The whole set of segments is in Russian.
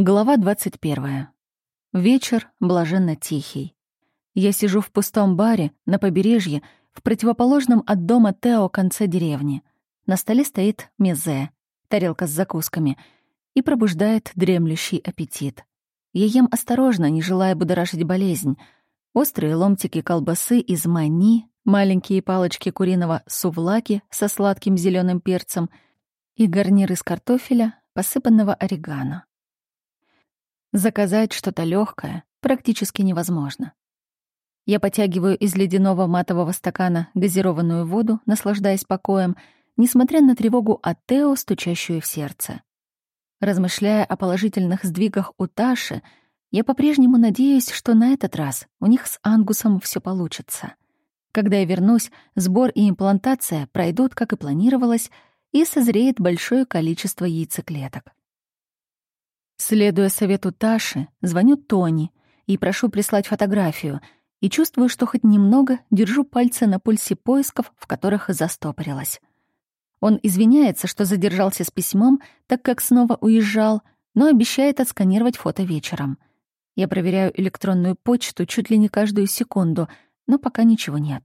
Глава 21. Вечер блаженно тихий. Я сижу в пустом баре на побережье, в противоположном от дома Тео конце деревни. На столе стоит мезе, тарелка с закусками, и пробуждает дремлющий аппетит. Я ем осторожно, не желая будоражить болезнь. Острые ломтики колбасы из мани, маленькие палочки куриного сувлаки со сладким зеленым перцем и гарнир из картофеля, посыпанного орегано. Заказать что-то легкое практически невозможно. Я потягиваю из ледяного матового стакана газированную воду, наслаждаясь покоем, несмотря на тревогу от Тео, стучащую в сердце. Размышляя о положительных сдвигах у Таши, я по-прежнему надеюсь, что на этот раз у них с Ангусом все получится. Когда я вернусь, сбор и имплантация пройдут, как и планировалось, и созреет большое количество яйцеклеток. Следуя совету Таши, звоню Тони и прошу прислать фотографию, и чувствую, что хоть немного держу пальцы на пульсе поисков, в которых застопорилась. Он извиняется, что задержался с письмом, так как снова уезжал, но обещает отсканировать фото вечером. Я проверяю электронную почту чуть ли не каждую секунду, но пока ничего нет.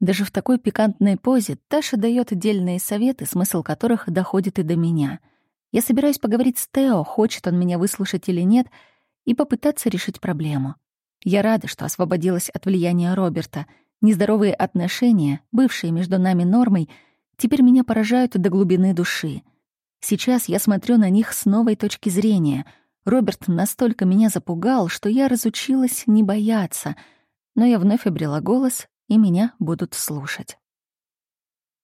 Даже в такой пикантной позе Таша дает отдельные советы, смысл которых доходит и до меня — я собираюсь поговорить с Тео, хочет он меня выслушать или нет, и попытаться решить проблему. Я рада, что освободилась от влияния Роберта. Нездоровые отношения, бывшие между нами нормой, теперь меня поражают до глубины души. Сейчас я смотрю на них с новой точки зрения. Роберт настолько меня запугал, что я разучилась не бояться, но я вновь обрела голос, и меня будут слушать.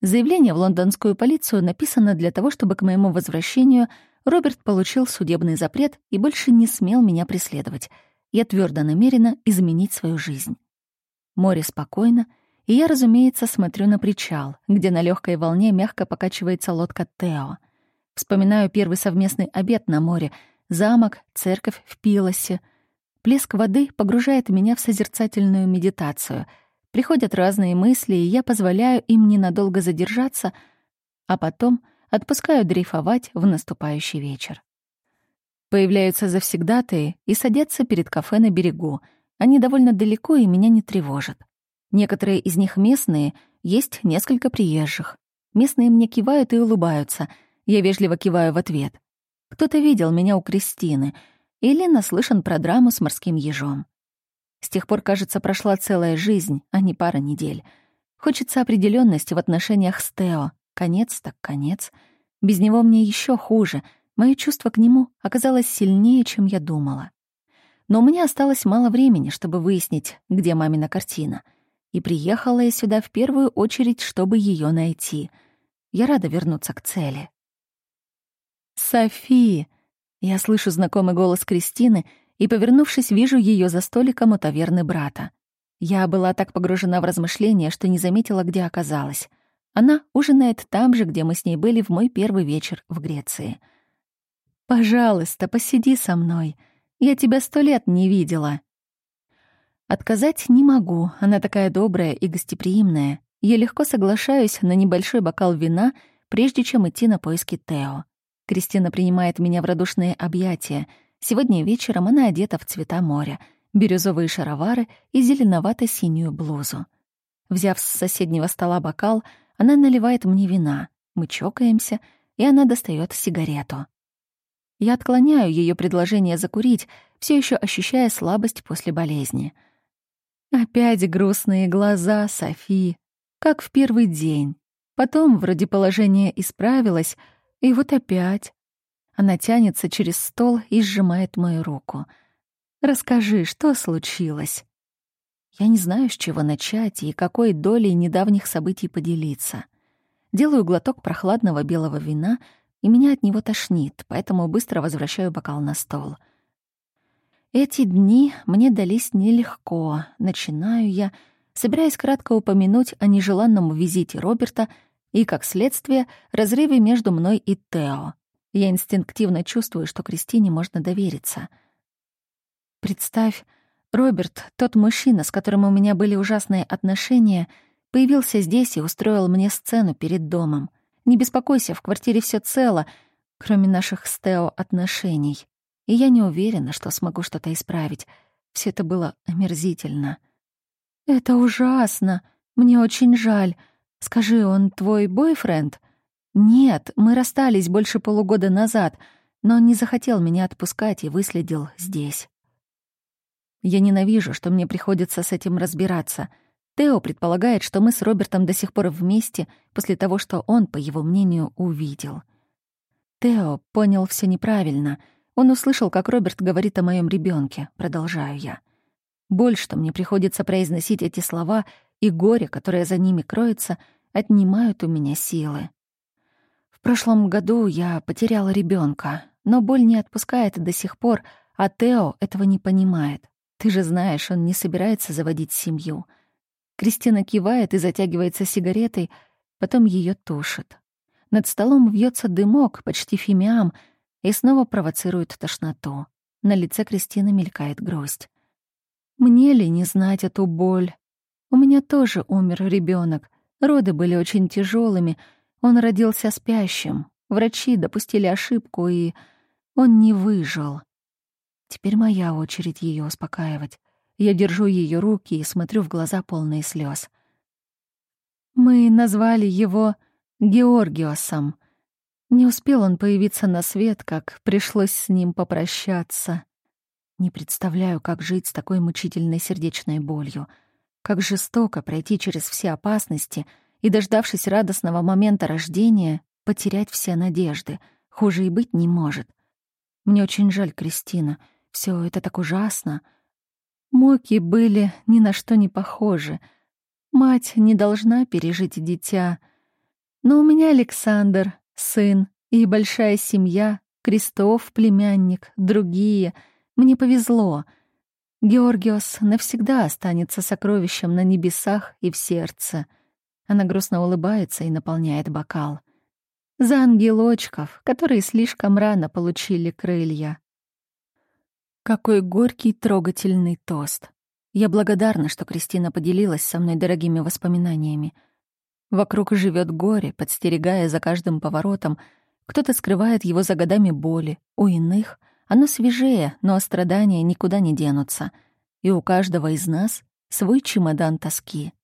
Заявление в лондонскую полицию написано для того, чтобы к моему возвращению Роберт получил судебный запрет и больше не смел меня преследовать. Я твердо намерена изменить свою жизнь. Море спокойно, и я, разумеется, смотрю на причал, где на легкой волне мягко покачивается лодка Тео. Вспоминаю первый совместный обед на море, замок, церковь в Пилосе. Плеск воды погружает меня в созерцательную медитацию — Приходят разные мысли, и я позволяю им ненадолго задержаться, а потом отпускаю дрейфовать в наступающий вечер. Появляются завсегдатые и садятся перед кафе на берегу. Они довольно далеко и меня не тревожат. Некоторые из них местные, есть несколько приезжих. Местные мне кивают и улыбаются. Я вежливо киваю в ответ. Кто-то видел меня у Кристины или наслышан про драму с морским ежом. С тех пор, кажется, прошла целая жизнь, а не пара недель. Хочется определенности в отношениях с Тео. Конец так конец. Без него мне еще хуже. Мое чувство к нему оказалось сильнее, чем я думала. Но меня осталось мало времени, чтобы выяснить, где мамина картина. И приехала я сюда в первую очередь, чтобы ее найти. Я рада вернуться к цели. «Софи!» Я слышу знакомый голос Кристины — и, повернувшись, вижу ее за столиком у таверны брата. Я была так погружена в размышления, что не заметила, где оказалась. Она ужинает там же, где мы с ней были в мой первый вечер в Греции. «Пожалуйста, посиди со мной. Я тебя сто лет не видела». Отказать не могу, она такая добрая и гостеприимная. Я легко соглашаюсь на небольшой бокал вина, прежде чем идти на поиски Тео. Кристина принимает меня в радушные объятия — Сегодня вечером она одета в цвета моря, бирюзовые шаровары и зеленовато-синюю блузу. Взяв с соседнего стола бокал, она наливает мне вина. Мы чокаемся, и она достает сигарету. Я отклоняю ее предложение закурить, все еще ощущая слабость после болезни. Опять грустные глаза Софи, как в первый день. Потом вроде положение исправилось, и вот опять. Она тянется через стол и сжимает мою руку. «Расскажи, что случилось?» Я не знаю, с чего начать и какой долей недавних событий поделиться. Делаю глоток прохладного белого вина, и меня от него тошнит, поэтому быстро возвращаю бокал на стол. Эти дни мне дались нелегко. Начинаю я, собираясь кратко упомянуть о нежеланном визите Роберта и, как следствие, разрыве между мной и Тео. Я инстинктивно чувствую, что Кристине можно довериться. Представь, Роберт, тот мужчина, с которым у меня были ужасные отношения, появился здесь и устроил мне сцену перед домом. Не беспокойся, в квартире все цело, кроме наших с Тео отношений. и я не уверена, что смогу что-то исправить. Все это было омерзительно. «Это ужасно. Мне очень жаль. Скажи, он твой бойфренд?» «Нет, мы расстались больше полугода назад, но он не захотел меня отпускать и выследил здесь». Я ненавижу, что мне приходится с этим разбираться. Тео предполагает, что мы с Робертом до сих пор вместе после того, что он, по его мнению, увидел. Тео понял все неправильно. Он услышал, как Роберт говорит о моем ребенке. Продолжаю я. Боль, что мне приходится произносить эти слова, и горе, которое за ними кроется, отнимают у меня силы. Прошлом году я потеряла ребенка, но боль не отпускает до сих пор, а Тео этого не понимает. Ты же знаешь, он не собирается заводить семью. Кристина кивает и затягивается сигаретой, потом ее тушит. Над столом вьется дымок, почти фимиам, и снова провоцирует тошноту. На лице Кристины мелькает грусть. Мне ли не знать эту боль? У меня тоже умер ребенок. Роды были очень тяжелыми. Он родился спящим. Врачи допустили ошибку, и он не выжил. Теперь моя очередь ее успокаивать. Я держу ее руки и смотрю в глаза полные слез. Мы назвали его Георгиосом. Не успел он появиться на свет, как пришлось с ним попрощаться. Не представляю, как жить с такой мучительной сердечной болью, как жестоко пройти через все опасности и, дождавшись радостного момента рождения, потерять все надежды. Хуже и быть не может. Мне очень жаль Кристина — все это так ужасно. Моки были ни на что не похожи. Мать не должна пережить дитя. Но у меня Александр, сын, и большая семья, Крестов, племянник, другие. Мне повезло. Георгиос навсегда останется сокровищем на небесах и в сердце. Она грустно улыбается и наполняет бокал. За ангелочков, которые слишком рано получили крылья. Какой горький, трогательный тост. Я благодарна, что Кристина поделилась со мной дорогими воспоминаниями. Вокруг живет горе, подстерегая за каждым поворотом. Кто-то скрывает его за годами боли, у иных оно свежее, но страдания никуда не денутся. И у каждого из нас свой чемодан тоски.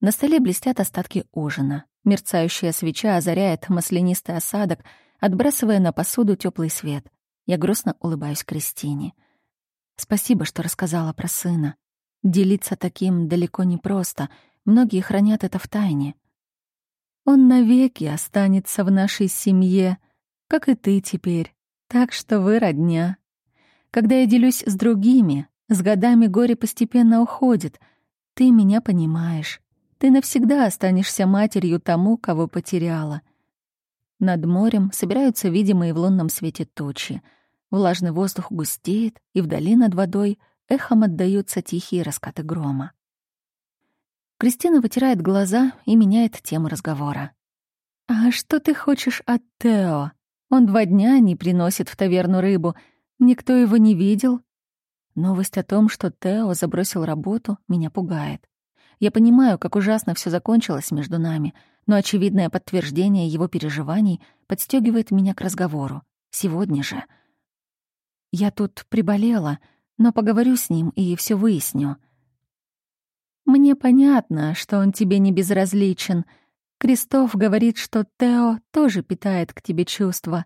На столе блестят остатки ужина. Мерцающая свеча озаряет маслянистый осадок, отбрасывая на посуду теплый свет. Я грустно улыбаюсь Кристине. Спасибо, что рассказала про сына. Делиться таким далеко не просто. Многие хранят это в тайне. Он навеки останется в нашей семье, как и ты теперь. Так что вы родня. Когда я делюсь с другими, с годами горе постепенно уходит. Ты меня понимаешь. Ты навсегда останешься матерью тому, кого потеряла. Над морем собираются видимые в лунном свете тучи — Влажный воздух густеет, и вдали над водой эхом отдаются тихие раскаты грома. Кристина вытирает глаза и меняет тему разговора. «А что ты хочешь от Тео? Он два дня не приносит в таверну рыбу. Никто его не видел». Новость о том, что Тео забросил работу, меня пугает. Я понимаю, как ужасно все закончилось между нами, но очевидное подтверждение его переживаний подстегивает меня к разговору. Сегодня же — я тут приболела, но поговорю с ним и все выясню. Мне понятно, что он тебе не безразличен. Крестов говорит, что Тео тоже питает к тебе чувства.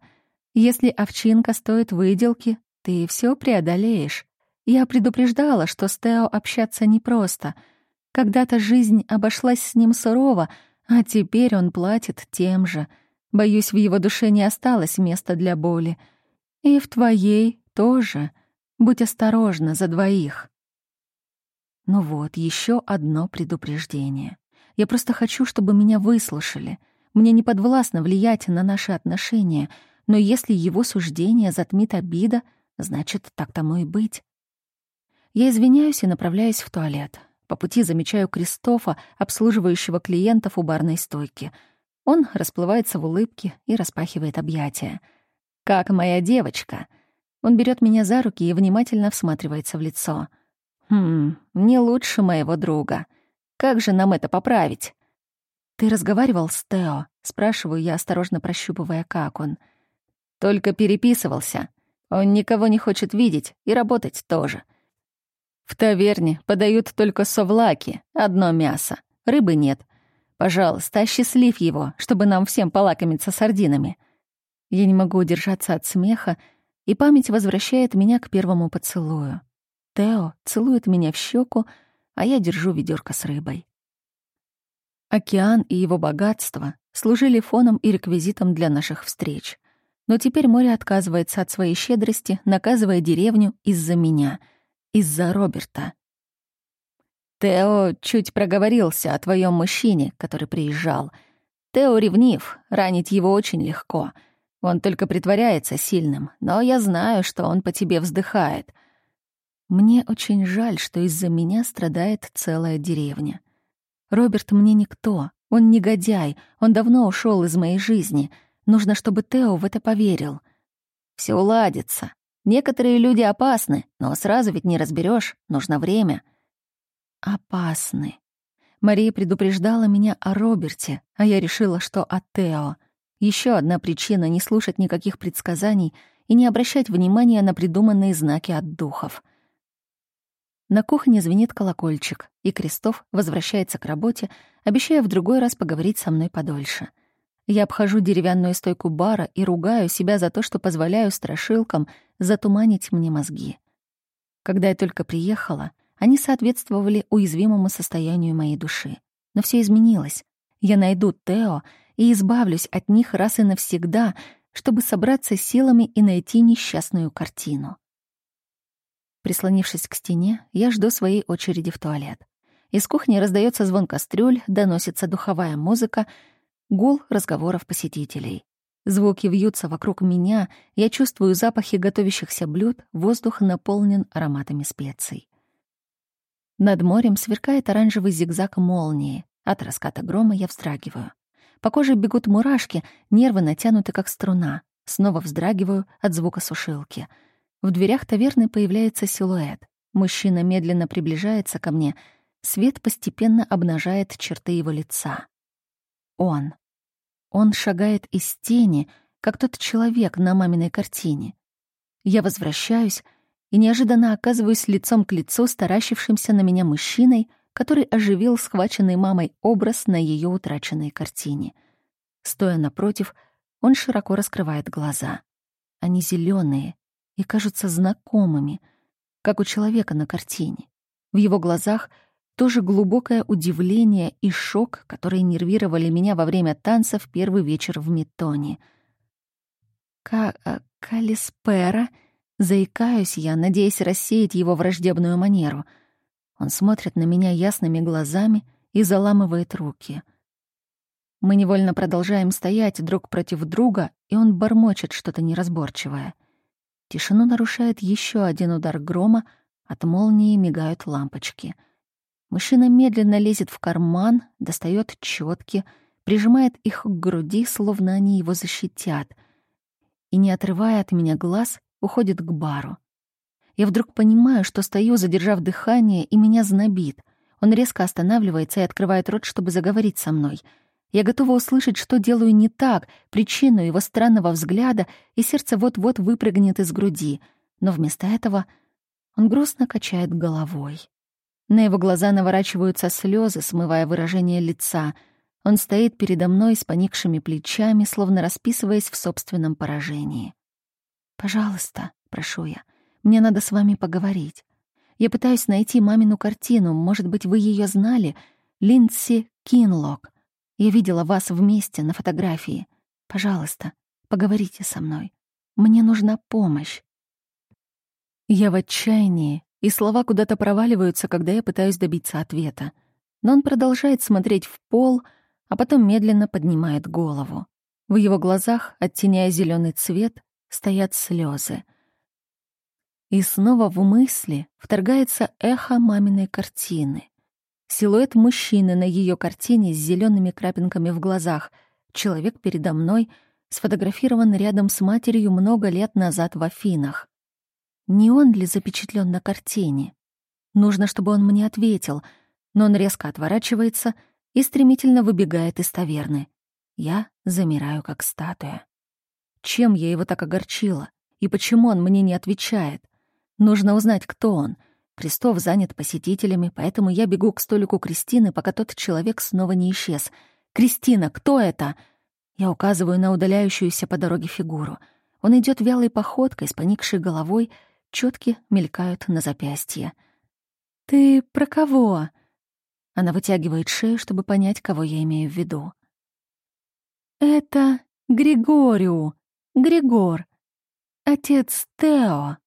Если овчинка стоит выделки, ты все преодолеешь. Я предупреждала, что с Тео общаться непросто. Когда-то жизнь обошлась с ним сурово, а теперь он платит тем же. Боюсь, в его душе не осталось места для боли. И в твоей тоже. Будь осторожна за двоих. Ну вот, еще одно предупреждение. Я просто хочу, чтобы меня выслушали. Мне не подвластно влиять на наши отношения, но если его суждение затмит обида, значит, так тому и быть. Я извиняюсь и направляюсь в туалет. По пути замечаю Кристофа, обслуживающего клиентов у барной стойки. Он расплывается в улыбке и распахивает объятия. «Как моя девочка!» Он берет меня за руки и внимательно всматривается в лицо. «Хм, не лучше моего друга. Как же нам это поправить?» «Ты разговаривал с Тео?» — спрашиваю я, осторожно прощупывая, как он. «Только переписывался. Он никого не хочет видеть и работать тоже. В таверне подают только совлаки, одно мясо. Рыбы нет. Пожалуйста, осчастлив его, чтобы нам всем полакомиться сардинами. Я не могу удержаться от смеха, и память возвращает меня к первому поцелую. Тео целует меня в щеку, а я держу ведерко с рыбой. Океан и его богатство служили фоном и реквизитом для наших встреч. Но теперь море отказывается от своей щедрости, наказывая деревню из-за меня, из-за Роберта. Тео чуть проговорился о твоем мужчине, который приезжал. Тео ревнив, ранить его очень легко. Он только притворяется сильным, но я знаю, что он по тебе вздыхает. Мне очень жаль, что из-за меня страдает целая деревня. Роберт мне никто, он негодяй, он давно ушел из моей жизни — Нужно, чтобы Тео в это поверил. Все уладится. Некоторые люди опасны, но сразу ведь не разберешь. нужно время. Опасны. Мария предупреждала меня о Роберте, а я решила, что о Тео. Еще одна причина не слушать никаких предсказаний и не обращать внимания на придуманные знаки от духов. На кухне звенит колокольчик, и Крестов возвращается к работе, обещая в другой раз поговорить со мной подольше — я обхожу деревянную стойку бара и ругаю себя за то, что позволяю страшилкам затуманить мне мозги. Когда я только приехала, они соответствовали уязвимому состоянию моей души. Но все изменилось. Я найду Тео и избавлюсь от них раз и навсегда, чтобы собраться силами и найти несчастную картину. Прислонившись к стене, я жду своей очереди в туалет. Из кухни раздается звон кастрюль, доносится духовая музыка — Гул разговоров посетителей. Звуки вьются вокруг меня, я чувствую запахи готовящихся блюд, воздух наполнен ароматами специй. Над морем сверкает оранжевый зигзаг молнии. От раската грома я вздрагиваю. По коже бегут мурашки, нервы натянуты, как струна. Снова вздрагиваю от звука сушилки. В дверях таверны появляется силуэт. Мужчина медленно приближается ко мне. Свет постепенно обнажает черты его лица. Он. Он шагает из тени, как тот человек на маминой картине. Я возвращаюсь и неожиданно оказываюсь лицом к лицу с таращившимся на меня мужчиной, который оживил схваченный мамой образ на ее утраченной картине. Стоя напротив, он широко раскрывает глаза. Они зеленые и кажутся знакомыми, как у человека на картине. В его глазах — тоже глубокое удивление и шок, которые нервировали меня во время танца в первый вечер в Метоне. Ка э, «Калиспера?» Заикаюсь я, надеясь рассеять его враждебную манеру. Он смотрит на меня ясными глазами и заламывает руки. Мы невольно продолжаем стоять друг против друга, и он бормочет что-то неразборчивое. Тишину нарушает еще один удар грома, от молнии мигают лампочки — Мужчина медленно лезет в карман, достает четки, прижимает их к груди, словно они его защитят, и, не отрывая от меня глаз, уходит к бару. Я вдруг понимаю, что стою, задержав дыхание, и меня знобит. Он резко останавливается и открывает рот, чтобы заговорить со мной. Я готова услышать, что делаю не так, причину его странного взгляда, и сердце вот-вот выпрыгнет из груди. Но вместо этого он грустно качает головой. На его глаза наворачиваются слезы, смывая выражение лица. Он стоит передо мной с поникшими плечами, словно расписываясь в собственном поражении. «Пожалуйста», — прошу я, — «мне надо с вами поговорить. Я пытаюсь найти мамину картину, может быть, вы ее знали, Линдси Кинлок. Я видела вас вместе на фотографии. Пожалуйста, поговорите со мной. Мне нужна помощь». Я в отчаянии и слова куда-то проваливаются, когда я пытаюсь добиться ответа. Но он продолжает смотреть в пол, а потом медленно поднимает голову. В его глазах, оттеняя зеленый цвет, стоят слезы. И снова в мысли вторгается эхо маминой картины. Силуэт мужчины на ее картине с зелеными крапинками в глазах. Человек передо мной сфотографирован рядом с матерью много лет назад в Афинах. Не он ли запечатлен на картине? Нужно, чтобы он мне ответил, но он резко отворачивается и стремительно выбегает из таверны. Я замираю, как статуя. Чем я его так огорчила? И почему он мне не отвечает? Нужно узнать, кто он. Крестов занят посетителями, поэтому я бегу к столику Кристины, пока тот человек снова не исчез. «Кристина, кто это?» Я указываю на удаляющуюся по дороге фигуру. Он идет вялой походкой, с поникшей головой, четки мелькают на запястье. «Ты про кого?» Она вытягивает шею, чтобы понять, кого я имею в виду. «Это Григорию, Григор, отец Тео».